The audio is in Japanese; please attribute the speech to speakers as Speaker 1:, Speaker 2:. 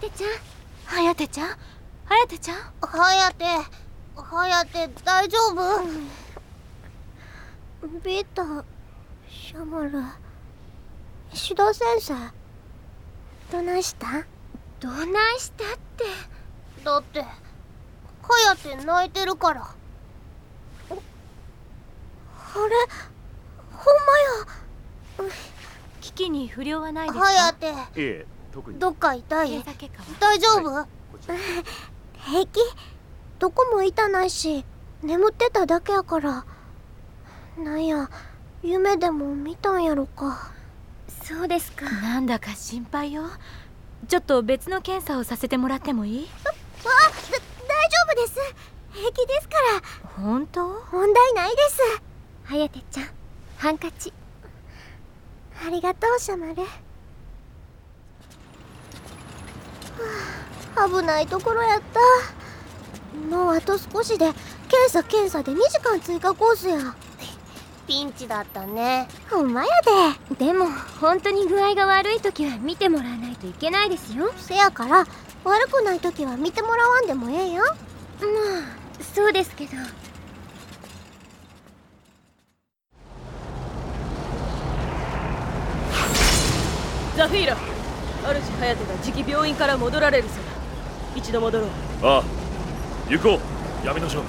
Speaker 1: 颯ちゃん。颯ちゃん？颯ちゃん？
Speaker 2: 颯颯大丈夫、ビータシャマル石田先生。どないした？
Speaker 1: どないしたって。
Speaker 2: だって颯泣いてるから。あれ？ほんまや。
Speaker 1: 危機に不良はないですか？
Speaker 2: 颯
Speaker 3: いえ。特に
Speaker 2: どっか痛い？大丈夫、
Speaker 3: こちら
Speaker 2: 平気？どこも痛ないし眠ってただけやから。なんや夢でも見たんやろか。
Speaker 1: そうですか。なんだか心配よ。ちょっと別の検査をさせてもらってもいい？
Speaker 2: あだ大丈夫です。平気ですから。
Speaker 1: 本当？
Speaker 2: 問題ないです。
Speaker 1: 颯ちゃんハンカチ。
Speaker 2: ありがとうシャマル、はあ、危ないところやった。もうあと少しで検査検査で2時間追加コースや。ピンチだったね。
Speaker 1: ほんまやで。でも本当に具合が悪い時は見てもらわないといけないですよ。
Speaker 2: せやから悪くない時は見てもらわんでもええやん
Speaker 1: まあそうですけど。
Speaker 4: ザフィーラ主颯が次期病院から戻られるそうだ一度戻ろう。
Speaker 3: ああ行こう。闇の書